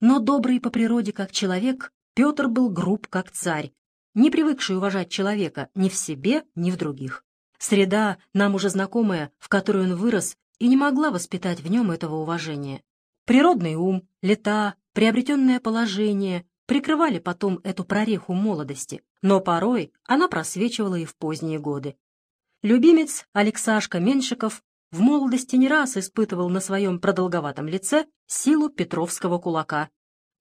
Но добрый по природе как человек, Петр был груб как царь, не привыкший уважать человека ни в себе, ни в других. Среда, нам уже знакомая, в которой он вырос, и не могла воспитать в нем этого уважения. Природный ум, лета, приобретенное положение прикрывали потом эту прореху молодости, но порой она просвечивала и в поздние годы. Любимец Алексашка Меньшиков в молодости не раз испытывал на своем продолговатом лице силу петровского кулака.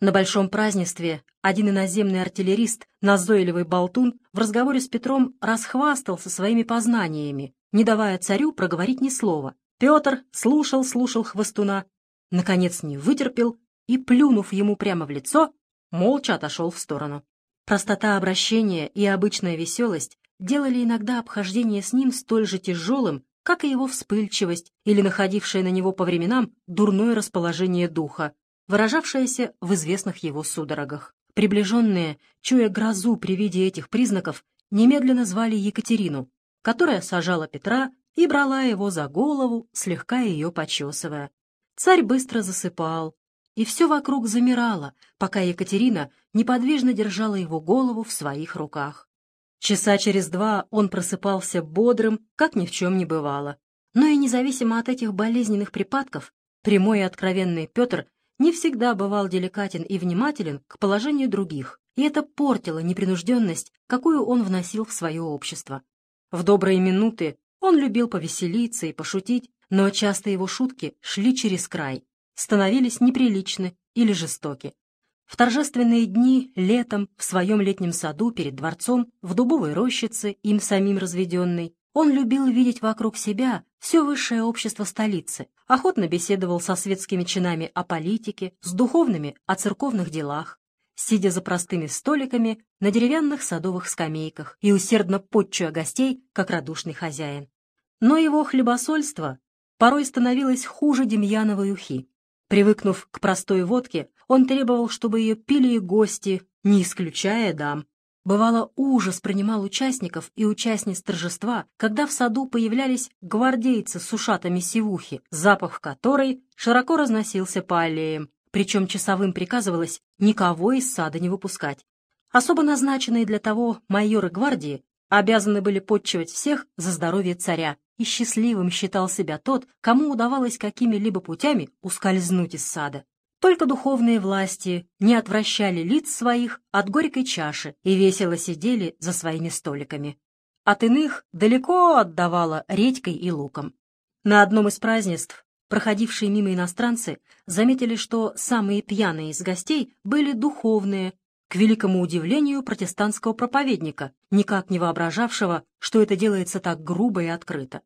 На большом празднестве один иноземный артиллерист, назойливый болтун, в разговоре с Петром расхвастался своими познаниями, не давая царю проговорить ни слова. Петр слушал-слушал хвостуна, наконец не вытерпел и, плюнув ему прямо в лицо, молча отошел в сторону. Простота обращения и обычная веселость делали иногда обхождение с ним столь же тяжелым, как и его вспыльчивость или находившее на него по временам дурное расположение духа, выражавшееся в известных его судорогах. Приближенные, чуя грозу при виде этих признаков, немедленно звали Екатерину, которая сажала Петра и брала его за голову, слегка ее почесывая. Царь быстро засыпал, и все вокруг замирало, пока Екатерина неподвижно держала его голову в своих руках. Часа через два он просыпался бодрым, как ни в чем не бывало. Но и независимо от этих болезненных припадков, прямой и откровенный Петр не всегда бывал деликатен и внимателен к положению других, и это портило непринужденность, какую он вносил в свое общество. В добрые минуты он любил повеселиться и пошутить, но часто его шутки шли через край, становились неприличны или жестоки. В торжественные дни, летом, в своем летнем саду перед дворцом, в дубовой рощице, им самим разведенной, он любил видеть вокруг себя все высшее общество столицы, охотно беседовал со светскими чинами о политике, с духовными о церковных делах, сидя за простыми столиками на деревянных садовых скамейках и усердно подчуя гостей, как радушный хозяин. Но его хлебосольство порой становилось хуже Демьяновой ухи. Привыкнув к простой водке, он требовал, чтобы ее пили и гости, не исключая дам. Бывало, ужас принимал участников и участниц торжества, когда в саду появлялись гвардейцы с ушатами сивухи, запах которой широко разносился по аллеям, причем часовым приказывалось никого из сада не выпускать. Особо назначенные для того майоры гвардии обязаны были подчивать всех за здоровье царя, и счастливым считал себя тот, кому удавалось какими-либо путями ускользнуть из сада. Только духовные власти не отвращали лиц своих от горькой чаши и весело сидели за своими столиками. От иных далеко отдавало редькой и луком. На одном из празднеств проходившие мимо иностранцы заметили, что самые пьяные из гостей были духовные, к великому удивлению протестантского проповедника, никак не воображавшего, что это делается так грубо и открыто.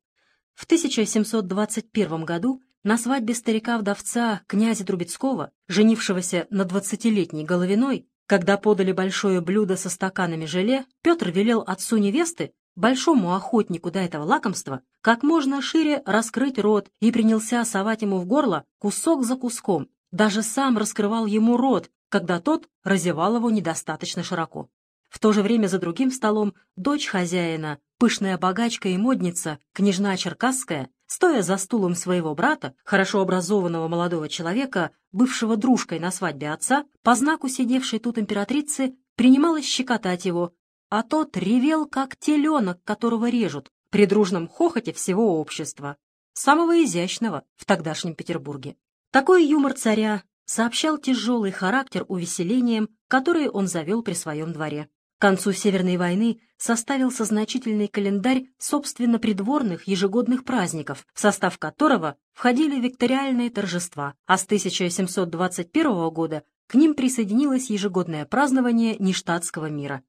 В 1721 году на свадьбе старика-вдовца князя Трубецкого, женившегося на двадцатилетней Головиной, когда подали большое блюдо со стаканами желе, Петр велел отцу невесты, большому охотнику до этого лакомства, как можно шире раскрыть рот и принялся совать ему в горло кусок за куском, даже сам раскрывал ему рот, когда тот разевал его недостаточно широко. В то же время за другим столом дочь хозяина, пышная богачка и модница, княжна Черкасская, стоя за стулом своего брата, хорошо образованного молодого человека, бывшего дружкой на свадьбе отца, по знаку сидевшей тут императрицы, принималась щекотать его, а тот ревел, как теленок, которого режут, при дружном хохоте всего общества, самого изящного в тогдашнем Петербурге. Такой юмор царя сообщал тяжелый характер увеселением, которые он завел при своем дворе. К концу Северной войны составился значительный календарь собственно придворных ежегодных праздников, в состав которого входили викториальные торжества, а с 1721 года к ним присоединилось ежегодное празднование нештатского мира.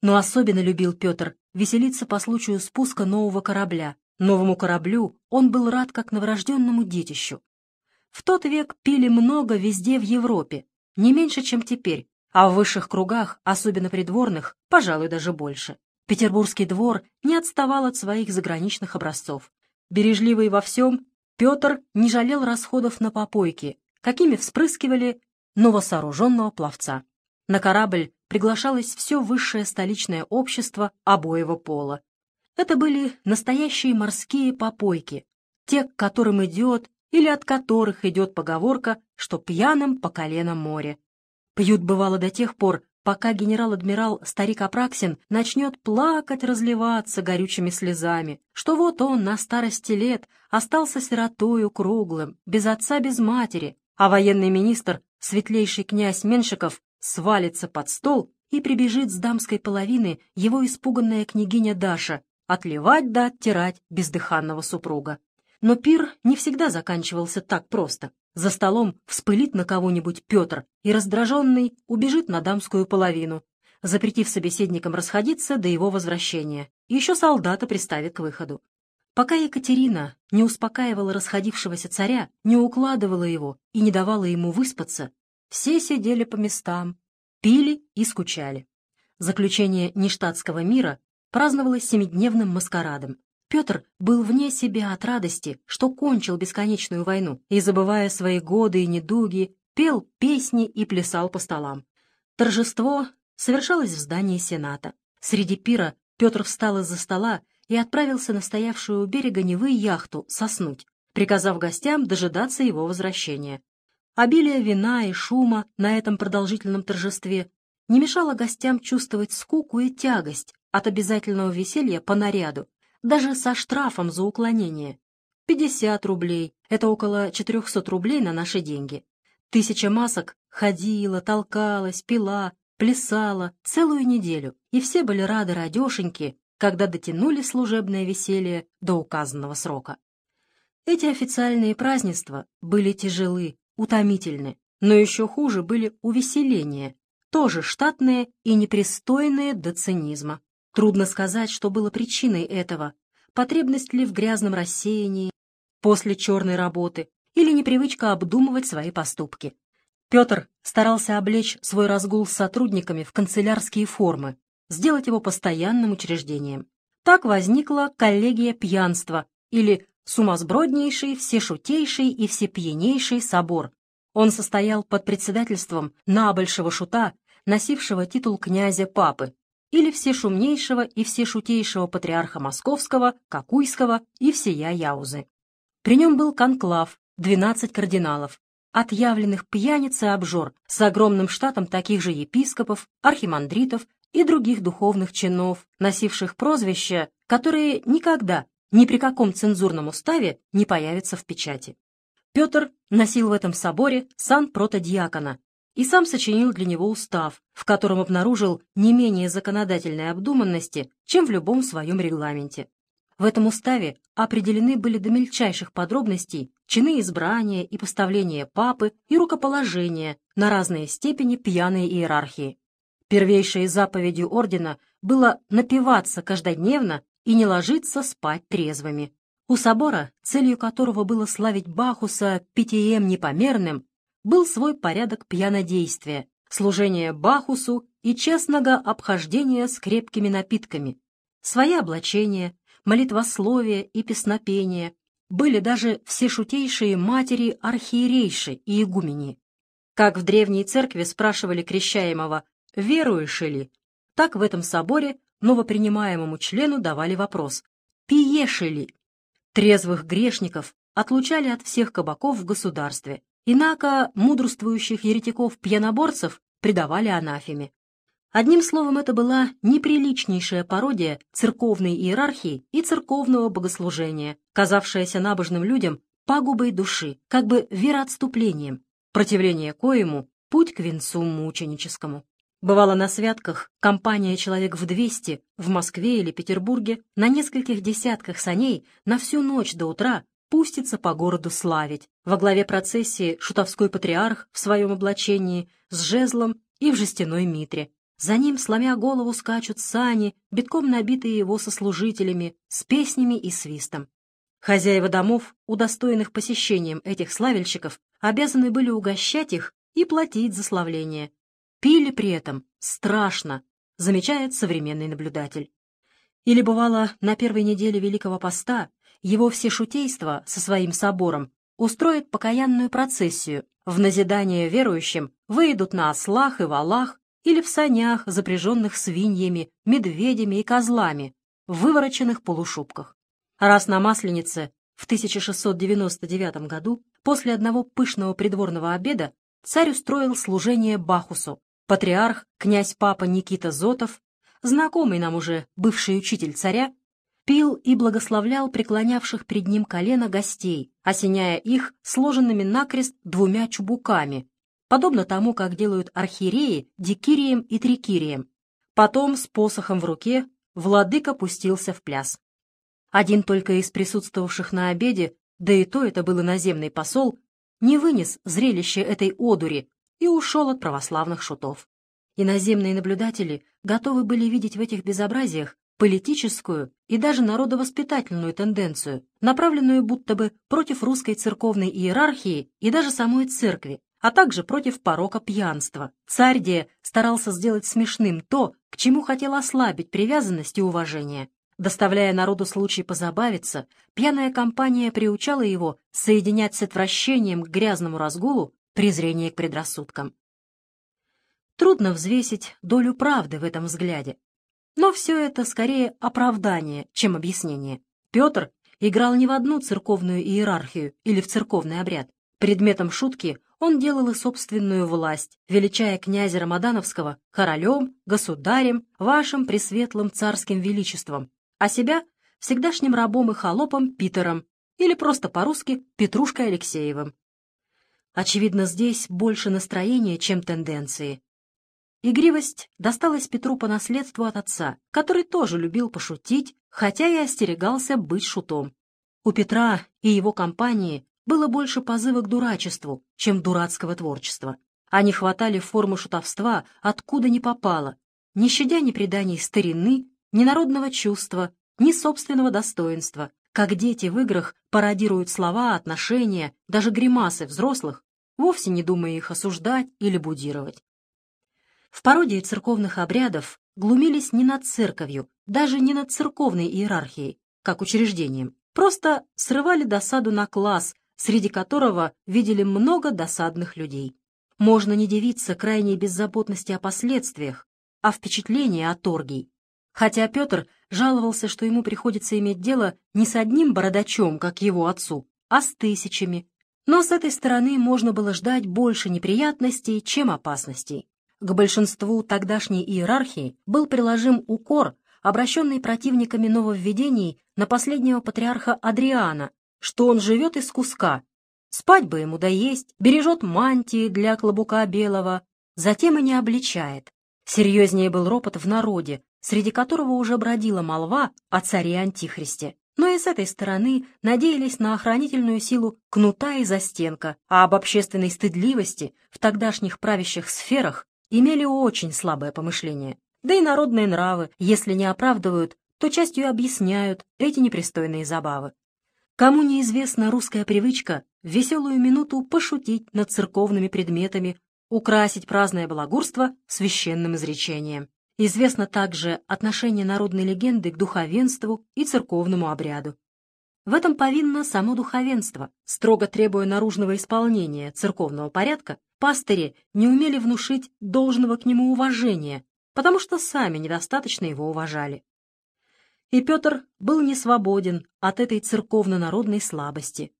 Но особенно любил Петр веселиться по случаю спуска нового корабля. Новому кораблю он был рад как новорожденному детищу. В тот век пили много везде в Европе, не меньше, чем теперь, а в высших кругах, особенно придворных, пожалуй, даже больше. Петербургский двор не отставал от своих заграничных образцов. Бережливый во всем, Петр не жалел расходов на попойки, какими вспрыскивали новосооруженного пловца. На корабль приглашалось все высшее столичное общество обоего пола. Это были настоящие морские попойки, те, к которым идет или от которых идет поговорка, что пьяным по колено море. Пьют бывало до тех пор, пока генерал-адмирал старик Апраксин начнет плакать, разливаться горючими слезами, что вот он на старости лет остался сиротою круглым, без отца, без матери, а военный министр, светлейший князь Меншиков, свалится под стол и прибежит с дамской половины его испуганная княгиня Даша отливать да оттирать бездыханного супруга. Но пир не всегда заканчивался так просто. За столом вспылит на кого-нибудь Петр и, раздраженный, убежит на дамскую половину, запретив собеседникам расходиться до его возвращения. Еще солдата приставит к выходу. Пока Екатерина не успокаивала расходившегося царя, не укладывала его и не давала ему выспаться, все сидели по местам, пили и скучали. Заключение нештатского мира праздновалось семидневным маскарадом. Петр был вне себя от радости, что кончил бесконечную войну, и, забывая свои годы и недуги, пел песни и плясал по столам. Торжество совершалось в здании Сената. Среди пира Петр встал из-за стола и отправился на стоявшую у берега Невы яхту соснуть, приказав гостям дожидаться его возвращения. Обилие вина и шума на этом продолжительном торжестве не мешало гостям чувствовать скуку и тягость от обязательного веселья по наряду, даже со штрафом за уклонение. 50 рублей — это около 400 рублей на наши деньги. Тысяча масок ходила, толкалась, пила, плясала целую неделю, и все были рады радешеньки, когда дотянули служебное веселье до указанного срока. Эти официальные празднества были тяжелы, утомительны, но еще хуже были увеселения, тоже штатные и непристойные до цинизма. Трудно сказать, что было причиной этого. Потребность ли в грязном рассеянии после черной работы или непривычка обдумывать свои поступки. Петр старался облечь свой разгул с сотрудниками в канцелярские формы, сделать его постоянным учреждением. Так возникла коллегия пьянства или сумасброднейший, всешутейший и всепьянейший собор. Он состоял под председательством набольшего шута, носившего титул князя-папы, или всешумнейшего и всешутейшего патриарха Московского, Какуйского и всея Яузы. При нем был конклав, 12 кардиналов, отъявленных пьяниц и обжор, с огромным штатом таких же епископов, архимандритов и других духовных чинов, носивших прозвища, которые никогда, ни при каком цензурном уставе не появятся в печати. Петр носил в этом соборе сан протодиакона, и сам сочинил для него устав, в котором обнаружил не менее законодательной обдуманности, чем в любом своем регламенте. В этом уставе определены были до мельчайших подробностей чины избрания и поставления папы и рукоположения на разные степени пьяной иерархии. Первейшей заповедью ордена было напиваться каждодневно и не ложиться спать трезвыми. У собора, целью которого было славить Бахуса питьем непомерным, был свой порядок пьянодействия, служения Бахусу и честного обхождения с крепкими напитками. Свои облачения, молитвословие и песнопение, были даже все шутейшие матери архиерейши и игумени. Как в древней церкви спрашивали крещаемого «Веруешь ли?», так в этом соборе новопринимаемому члену давали вопрос «Пиешь ли?». Трезвых грешников отлучали от всех кабаков в государстве, Инако мудрствующих еретиков-пьяноборцев предавали анафеме. Одним словом, это была неприличнейшая пародия церковной иерархии и церковного богослужения, казавшаяся набожным людям пагубой души, как бы вероотступлением, противление коему — путь к венцу мученическому. Бывало на святках компания человек в 200 в Москве или Петербурге на нескольких десятках саней на всю ночь до утра пустится по городу славить. Во главе процессии шутовской патриарх в своем облачении с жезлом и в жестяной митре. За ним, сломя голову, скачут сани, битком набитые его сослужителями, с песнями и свистом. Хозяева домов, удостоенных посещением этих славельщиков, обязаны были угощать их и платить за славление. Пили при этом страшно, замечает современный наблюдатель. Или бывало, на первой неделе Великого Поста его всешутейство со своим собором устроит покаянную процессию, в назидание верующим выйдут на ослах и валах или в санях, запряженных свиньями, медведями и козлами, в вывороченных полушубках. Раз на Масленице в 1699 году, после одного пышного придворного обеда, царь устроил служение Бахусу. Патриарх, князь-папа Никита Зотов, знакомый нам уже бывший учитель царя, пил и благословлял преклонявших перед ним колено гостей, осеняя их сложенными накрест двумя чубуками, подобно тому, как делают архиереи дикирием и трикирием. Потом с посохом в руке владыка пустился в пляс. Один только из присутствовавших на обеде, да и то это был иноземный посол, не вынес зрелище этой одури и ушел от православных шутов. Иноземные наблюдатели готовы были видеть в этих безобразиях политическую и даже народовоспитательную тенденцию, направленную будто бы против русской церковной иерархии и даже самой церкви, а также против порока пьянства. Царь Де старался сделать смешным то, к чему хотел ослабить привязанность и уважение. Доставляя народу случай позабавиться, пьяная компания приучала его соединять с отвращением к грязному разгулу презрение к предрассудкам. Трудно взвесить долю правды в этом взгляде. Но все это скорее оправдание, чем объяснение. Петр играл не в одну церковную иерархию или в церковный обряд. Предметом шутки он делал и собственную власть, величая князя Рамадановского королем, государем, вашим пресветлым царским величеством, а себя всегдашним рабом и холопом Питером или просто по-русски Петрушкой Алексеевым. Очевидно, здесь больше настроения, чем тенденции. Игривость досталась Петру по наследству от отца, который тоже любил пошутить, хотя и остерегался быть шутом. У Петра и его компании было больше позыва к дурачеству, чем дурацкого творчества. Они хватали форму шутовства, откуда не попало, не щадя ни преданий старины, ни народного чувства, ни собственного достоинства, как дети в играх пародируют слова, отношения, даже гримасы взрослых, вовсе не думая их осуждать или будировать. В пародии церковных обрядов глумились не над церковью, даже не над церковной иерархией, как учреждением, просто срывали досаду на класс, среди которого видели много досадных людей. Можно не дивиться крайней беззаботности о последствиях, а впечатление от оргий. Хотя Петр жаловался, что ему приходится иметь дело не с одним бородачом, как его отцу, а с тысячами. Но с этой стороны можно было ждать больше неприятностей, чем опасностей. К большинству тогдашней иерархии был приложим укор, обращенный противниками нововведений на последнего патриарха Адриана, что он живет из куска. Спать бы ему да есть, бережет мантии для клобука белого, затем и не обличает. Серьезнее был ропот в народе, среди которого уже бродила молва о царе Антихристе. Но и с этой стороны надеялись на охранительную силу кнута и застенка, а об общественной стыдливости в тогдашних правящих сферах имели очень слабое помышление. Да и народные нравы, если не оправдывают, то частью объясняют эти непристойные забавы. Кому неизвестна русская привычка в веселую минуту пошутить над церковными предметами, украсить праздное балагурство священным изречением. Известно также отношение народной легенды к духовенству и церковному обряду. В этом повинно само духовенство, строго требуя наружного исполнения церковного порядка, пастыри не умели внушить должного к нему уважения, потому что сами недостаточно его уважали. И Петр был не свободен от этой церковно-народной слабости.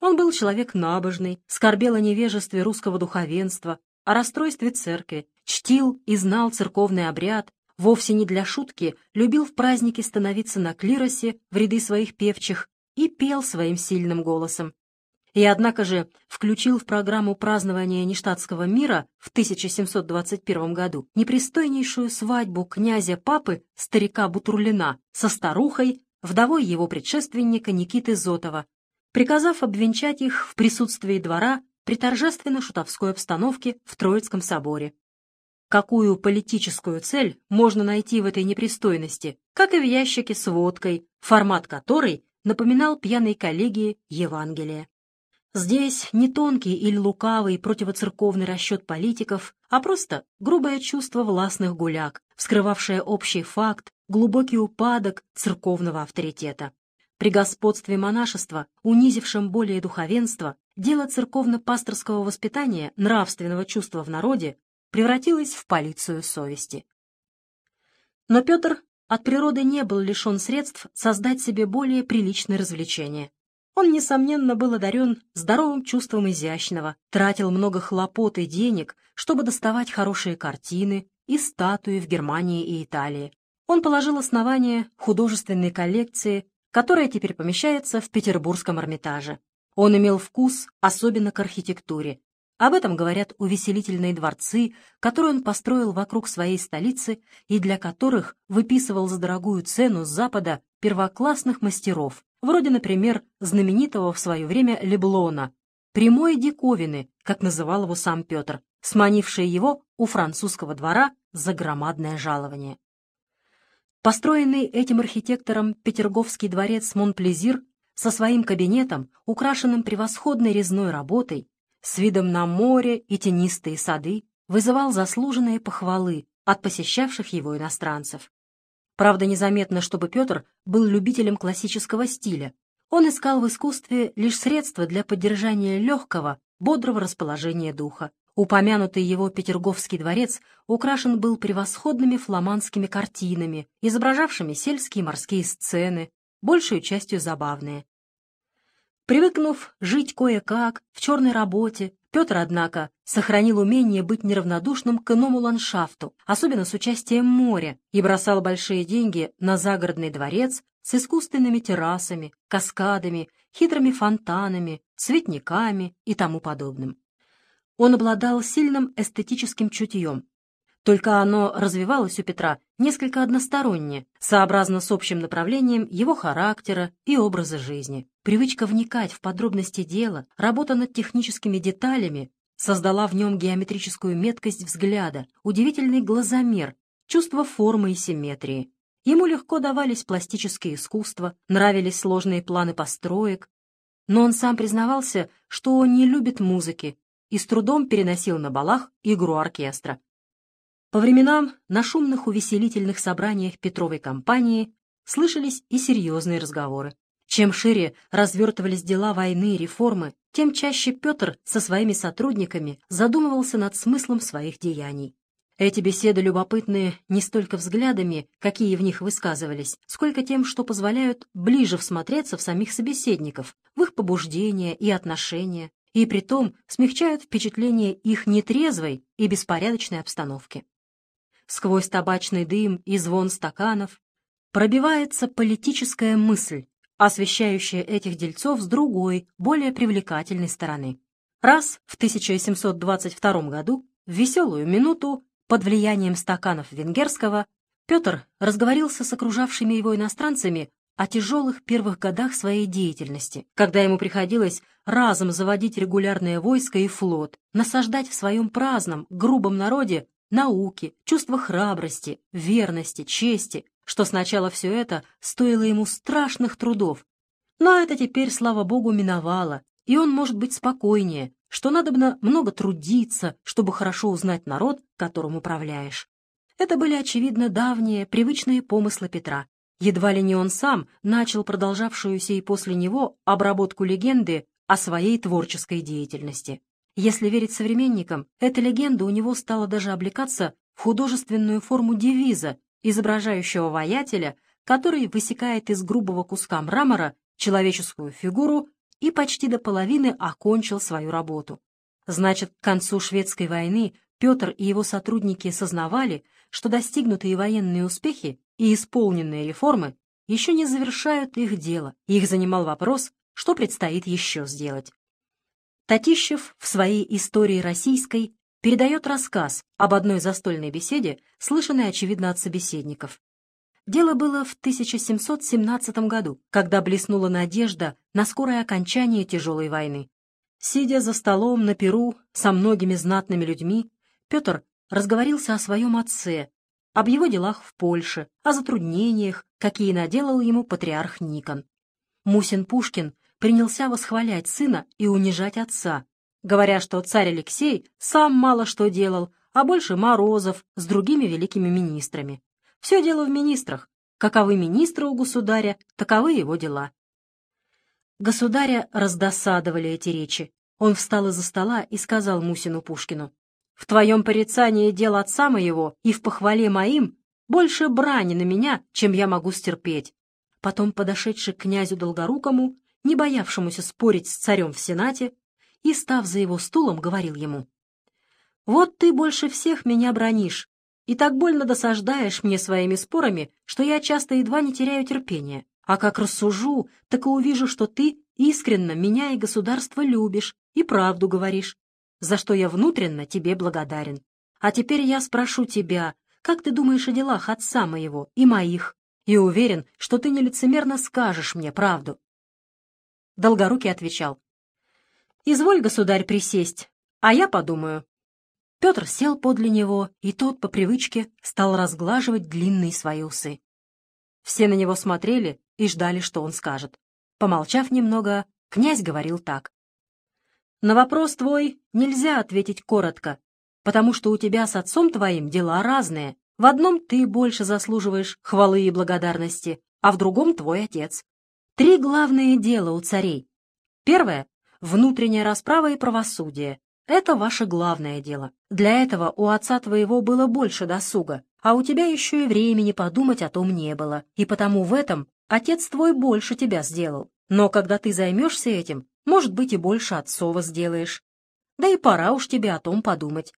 Он был человек набожный, скорбел о невежестве русского духовенства, о расстройстве церкви, чтил и знал церковный обряд, вовсе не для шутки любил в празднике становиться на клиросе в ряды своих певчих и пел своим сильным голосом и однако же включил в программу празднования Ништадтского мира в 1721 году непристойнейшую свадьбу князя-папы старика Бутурлина со старухой, вдовой его предшественника Никиты Зотова, приказав обвенчать их в присутствии двора при торжественно-шутовской обстановке в Троицком соборе. Какую политическую цель можно найти в этой непристойности, как и в ящике с водкой, формат которой напоминал пьяной коллегии Евангелия. Здесь не тонкий или лукавый противоцерковный расчет политиков, а просто грубое чувство властных гуляк, вскрывавшее общий факт, глубокий упадок церковного авторитета. При господстве монашества, унизившем более духовенство, дело церковно-пасторского воспитания, нравственного чувства в народе превратилось в полицию совести. Но Петр от природы не был лишен средств создать себе более приличные развлечения. Он, несомненно, был одарен здоровым чувством изящного, тратил много хлопот и денег, чтобы доставать хорошие картины и статуи в Германии и Италии. Он положил основание художественной коллекции, которая теперь помещается в Петербургском Эрмитаже. Он имел вкус особенно к архитектуре. Об этом говорят увеселительные дворцы, которые он построил вокруг своей столицы и для которых выписывал за дорогую цену с Запада первоклассных мастеров, вроде, например, знаменитого в свое время Леблона, прямой диковины, как называл его сам Петр, сманивший его у французского двора за громадное жалование. Построенный этим архитектором Петерговский дворец Монплезир со своим кабинетом, украшенным превосходной резной работой, с видом на море и тенистые сады, вызывал заслуженные похвалы от посещавших его иностранцев. Правда, незаметно, чтобы Петр был любителем классического стиля. Он искал в искусстве лишь средства для поддержания легкого, бодрого расположения духа. Упомянутый его Петерговский дворец украшен был превосходными фламандскими картинами, изображавшими сельские морские сцены, большую частью забавные. Привыкнув жить кое-как, в черной работе, Петр, однако, сохранил умение быть неравнодушным к иному ландшафту, особенно с участием моря, и бросал большие деньги на загородный дворец с искусственными террасами, каскадами, хитрыми фонтанами, цветниками и тому подобным. Он обладал сильным эстетическим чутьем, только оно развивалось у Петра несколько односторонне, сообразно с общим направлением его характера и образа жизни. Привычка вникать в подробности дела, работа над техническими деталями создала в нем геометрическую меткость взгляда, удивительный глазомер, чувство формы и симметрии. Ему легко давались пластические искусства, нравились сложные планы построек, но он сам признавался, что не любит музыки и с трудом переносил на балах игру оркестра. По временам на шумных увеселительных собраниях Петровой компании слышались и серьезные разговоры. Чем шире развертывались дела войны и реформы, тем чаще Петр со своими сотрудниками задумывался над смыслом своих деяний. Эти беседы любопытны не столько взглядами, какие в них высказывались, сколько тем, что позволяют ближе всмотреться в самих собеседников, в их побуждения и отношения, и притом смягчают впечатление их нетрезвой и беспорядочной обстановки сквозь табачный дым и звон стаканов, пробивается политическая мысль, освещающая этих дельцов с другой, более привлекательной стороны. Раз в 1722 году, в веселую минуту, под влиянием стаканов венгерского, Петр разговорился с окружавшими его иностранцами о тяжелых первых годах своей деятельности, когда ему приходилось разом заводить регулярное войско и флот, насаждать в своем праздном, грубом народе науки, чувства храбрости, верности, чести, что сначала все это стоило ему страшных трудов. Но это теперь, слава богу, миновало, и он может быть спокойнее, что надобно много трудиться, чтобы хорошо узнать народ, которым управляешь. Это были, очевидно, давние, привычные помыслы Петра. Едва ли не он сам начал продолжавшуюся и после него обработку легенды о своей творческой деятельности. Если верить современникам, эта легенда у него стала даже облекаться в художественную форму девиза, изображающего воятеля, который высекает из грубого куска мрамора человеческую фигуру и почти до половины окончил свою работу. Значит, к концу шведской войны Петр и его сотрудники сознавали, что достигнутые военные успехи и исполненные реформы еще не завершают их дело, их занимал вопрос, что предстоит еще сделать. Татищев в своей «Истории российской» передает рассказ об одной застольной беседе, слышанной, очевидно, от собеседников. Дело было в 1717 году, когда блеснула надежда на скорое окончание тяжелой войны. Сидя за столом на Перу со многими знатными людьми, Петр разговорился о своем отце, об его делах в Польше, о затруднениях, какие наделал ему патриарх Никон. Мусин Пушкин принялся восхвалять сына и унижать отца, говоря, что царь Алексей сам мало что делал, а больше Морозов с другими великими министрами. Все дело в министрах. Каковы министры у государя, таковы его дела. Государя раздосадовали эти речи. Он встал из-за стола и сказал Мусину Пушкину, «В твоем порицании дел отца моего и в похвале моим больше брани на меня, чем я могу стерпеть». Потом, подошедший к князю Долгорукому, не боявшемуся спорить с царем в Сенате, и, став за его стулом, говорил ему, «Вот ты больше всех меня бронишь, и так больно досаждаешь мне своими спорами, что я часто едва не теряю терпения. А как рассужу, так и увижу, что ты искренно меня и государство любишь и правду говоришь, за что я внутренно тебе благодарен. А теперь я спрошу тебя, как ты думаешь о делах отца моего и моих, и уверен, что ты нелицемерно скажешь мне правду. Долгорукий отвечал, «Изволь, государь, присесть, а я подумаю». Петр сел подле него, и тот, по привычке, стал разглаживать длинные свои усы. Все на него смотрели и ждали, что он скажет. Помолчав немного, князь говорил так. «На вопрос твой нельзя ответить коротко, потому что у тебя с отцом твоим дела разные. В одном ты больше заслуживаешь хвалы и благодарности, а в другом твой отец. Три главные дела у царей. Первое — внутренняя расправа и правосудие. Это ваше главное дело. Для этого у отца твоего было больше досуга, а у тебя еще и времени подумать о том не было, и потому в этом Отец твой больше тебя сделал, но когда ты займешься этим, может быть, и больше отцова сделаешь. Да и пора уж тебе о том подумать.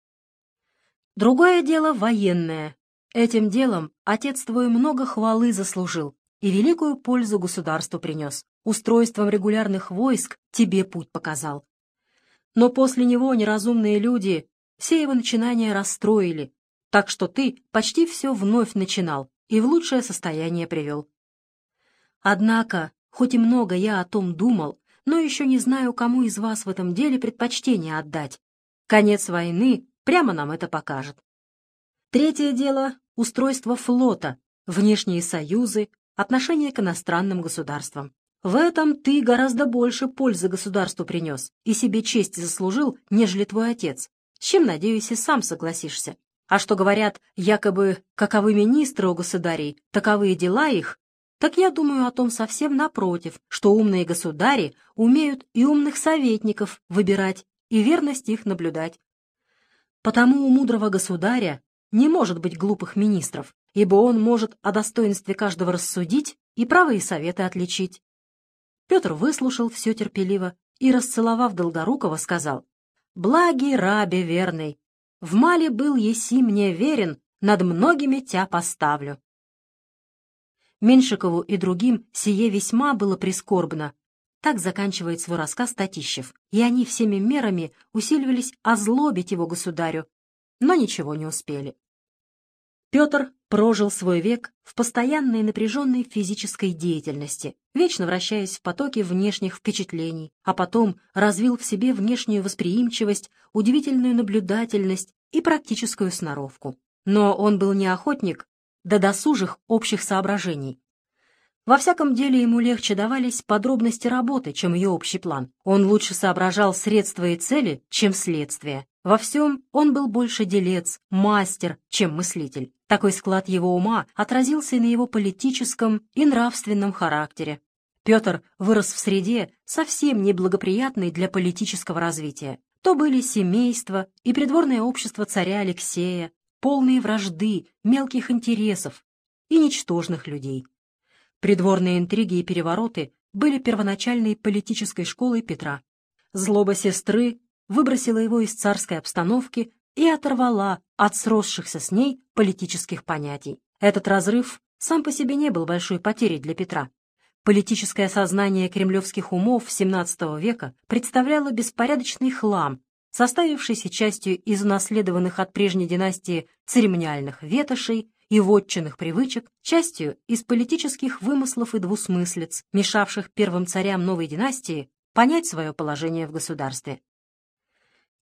Другое дело военное. Этим делом отец твой много хвалы заслужил и великую пользу государству принес. Устройством регулярных войск тебе путь показал. Но после него неразумные люди все его начинания расстроили, так что ты почти все вновь начинал и в лучшее состояние привел. Однако, хоть и много я о том думал, но еще не знаю, кому из вас в этом деле предпочтение отдать. Конец войны прямо нам это покажет. Третье дело — устройство флота, внешние союзы, отношения к иностранным государствам. В этом ты гораздо больше пользы государству принес и себе честь заслужил, нежели твой отец, с чем, надеюсь, и сам согласишься. А что говорят, якобы, каковы министры у государей, таковы дела их, так я думаю о том совсем напротив, что умные государи умеют и умных советников выбирать, и верность их наблюдать. Потому у мудрого государя не может быть глупых министров, ибо он может о достоинстве каждого рассудить и правые советы отличить. Петр выслушал все терпеливо и, расцеловав Долгорукова, сказал, «Благий рабе верный, в мале был еси мне верен, над многими тя поставлю». Меньшикову и другим сие весьма было прискорбно. Так заканчивает свой рассказ Татищев, и они всеми мерами усиливались озлобить его государю, но ничего не успели. Петр прожил свой век в постоянной напряженной физической деятельности, вечно вращаясь в потоке внешних впечатлений, а потом развил в себе внешнюю восприимчивость, удивительную наблюдательность и практическую сноровку. Но он был не охотник до досужих общих соображений. Во всяком деле ему легче давались подробности работы, чем ее общий план. Он лучше соображал средства и цели, чем следствие. Во всем он был больше делец, мастер, чем мыслитель. Такой склад его ума отразился и на его политическом и нравственном характере. Петр вырос в среде, совсем неблагоприятной для политического развития. То были семейство и придворное общество царя Алексея, полные вражды, мелких интересов и ничтожных людей. Придворные интриги и перевороты были первоначальной политической школой Петра. Злоба сестры выбросила его из царской обстановки и оторвала от сросшихся с ней политических понятий. Этот разрыв сам по себе не был большой потерей для Петра. Политическое сознание кремлевских умов XVII века представляло беспорядочный хлам, составившийся частью из унаследованных от прежней династии церемониальных ветошей и вотчинных привычек, частью из политических вымыслов и двусмыслиц, мешавших первым царям новой династии понять свое положение в государстве.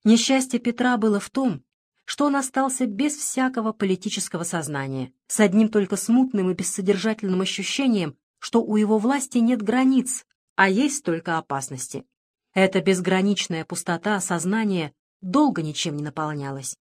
Несчастье Петра было в том, что он остался без всякого политического сознания, с одним только смутным и бессодержательным ощущением, что у его власти нет границ, а есть только опасности. Эта безграничная пустота сознания долго ничем не наполнялась.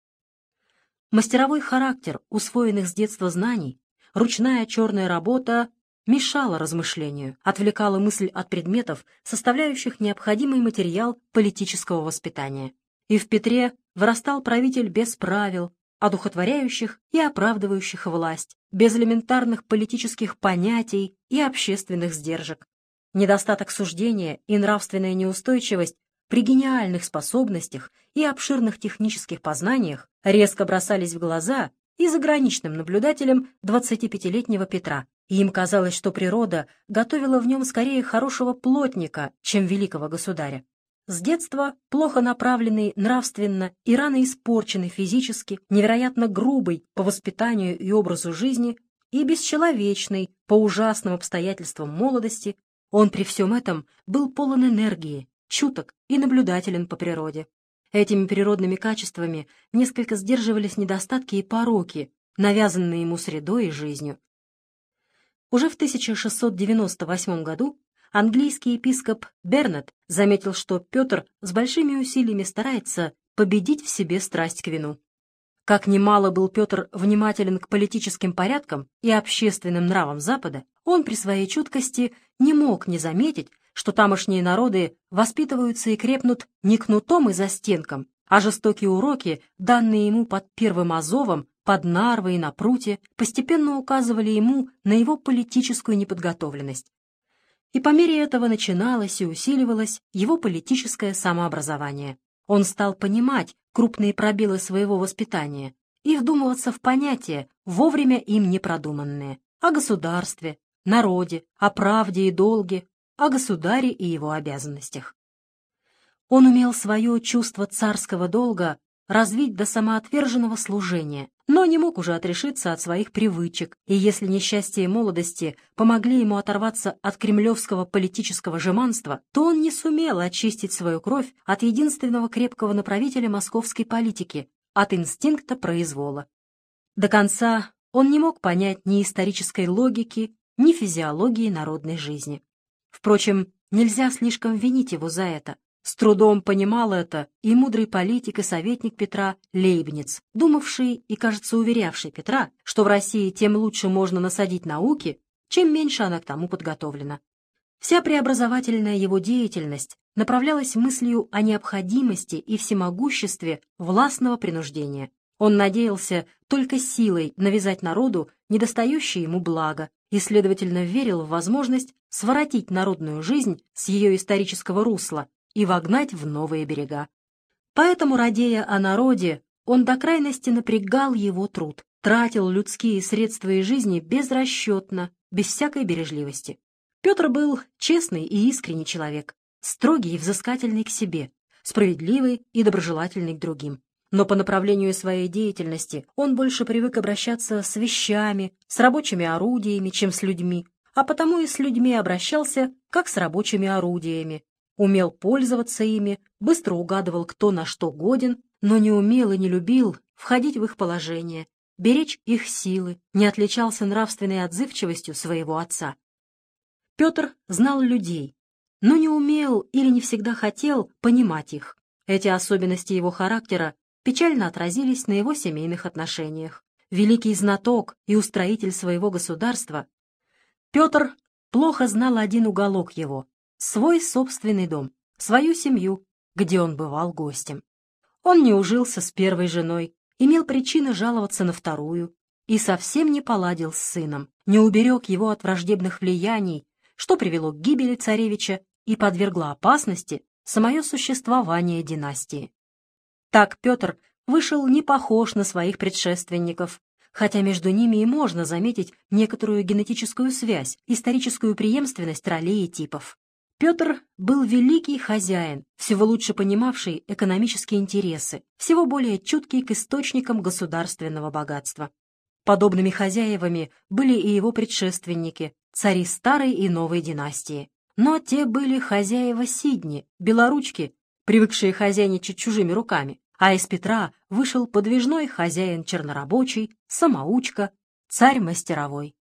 Мастеровой характер усвоенных с детства знаний, ручная черная работа мешала размышлению, отвлекала мысль от предметов, составляющих необходимый материал политического воспитания. И в Петре вырастал правитель без правил, одухотворяющих и оправдывающих власть, без элементарных политических понятий и общественных сдержек. Недостаток суждения и нравственная неустойчивость при гениальных способностях и обширных технических познаниях резко бросались в глаза и заграничным наблюдателям 25-летнего Петра, и им казалось, что природа готовила в нем скорее хорошего плотника, чем великого государя. С детства плохо направленный нравственно и рано испорченный физически, невероятно грубый по воспитанию и образу жизни и бесчеловечный по ужасным обстоятельствам молодости, он при всем этом был полон энергии, чуток и наблюдателен по природе. Этими природными качествами несколько сдерживались недостатки и пороки, навязанные ему средой и жизнью. Уже в 1698 году английский епископ Бернет заметил, что Петр с большими усилиями старается победить в себе страсть к вину. Как немало был Петр внимателен к политическим порядкам и общественным нравам Запада, он при своей чуткости не мог не заметить, что тамошние народы воспитываются и крепнут не кнутом и застенком, а жестокие уроки, данные ему под первым Азовом, под Нарвой и на Пруте, постепенно указывали ему на его политическую неподготовленность. И по мере этого начиналось и усиливалось его политическое самообразование. Он стал понимать крупные пробелы своего воспитания и вдумываться в понятия, вовремя им не продуманные, о государстве, народе, о правде и долге, о государе и его обязанностях. Он умел свое чувство царского долга развить до самоотверженного служения, но не мог уже отрешиться от своих привычек, и если несчастье молодости помогли ему оторваться от кремлевского политического жеманства, то он не сумел очистить свою кровь от единственного крепкого направителя московской политики, от инстинкта произвола. До конца он не мог понять ни исторической логики, ни физиологии народной жизни. Впрочем, нельзя слишком винить его за это. С трудом понимал это и мудрый политик и советник Петра Лейбниц, думавший и, кажется, уверявший Петра, что в России тем лучше можно насадить науки, чем меньше она к тому подготовлена. Вся преобразовательная его деятельность направлялась мыслью о необходимости и всемогуществе властного принуждения. Он надеялся только силой навязать народу недостающее ему благо и, следовательно, верил в возможность своротить народную жизнь с ее исторического русла и вогнать в новые берега. Поэтому, радея о народе, он до крайности напрягал его труд, тратил людские средства и жизни безрасчетно, без всякой бережливости. Петр был честный и искренний человек, строгий и взыскательный к себе, справедливый и доброжелательный к другим но по направлению своей деятельности он больше привык обращаться с вещами, с рабочими орудиями, чем с людьми, а потому и с людьми обращался, как с рабочими орудиями. Умел пользоваться ими, быстро угадывал, кто на что годен, но не умел и не любил входить в их положение, беречь их силы, не отличался нравственной отзывчивостью своего отца. Петр знал людей, но не умел или не всегда хотел понимать их. Эти особенности его характера печально отразились на его семейных отношениях. Великий знаток и устроитель своего государства, Петр плохо знал один уголок его, свой собственный дом, свою семью, где он бывал гостем. Он не ужился с первой женой, имел причины жаловаться на вторую и совсем не поладил с сыном, не уберег его от враждебных влияний, что привело к гибели царевича и подвергло опасности самое существование династии. Так Петр вышел не похож на своих предшественников, хотя между ними и можно заметить некоторую генетическую связь, историческую преемственность ролей и типов. Петр был великий хозяин, всего лучше понимавший экономические интересы, всего более чуткий к источникам государственного богатства. Подобными хозяевами были и его предшественники, цари старой и новой династии. Но те были хозяева Сидни, белоручки, привыкшие хозяйничать чужими руками а из Петра вышел подвижной хозяин чернорабочий, самоучка, царь мастеровой.